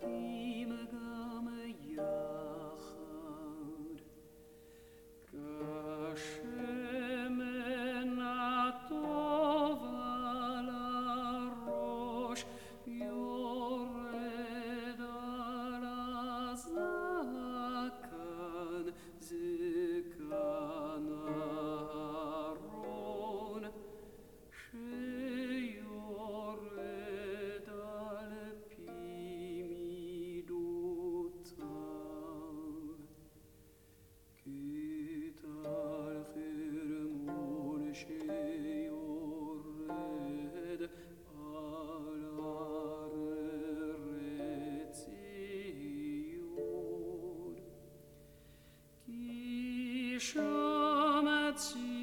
Be. Schirm erziehen.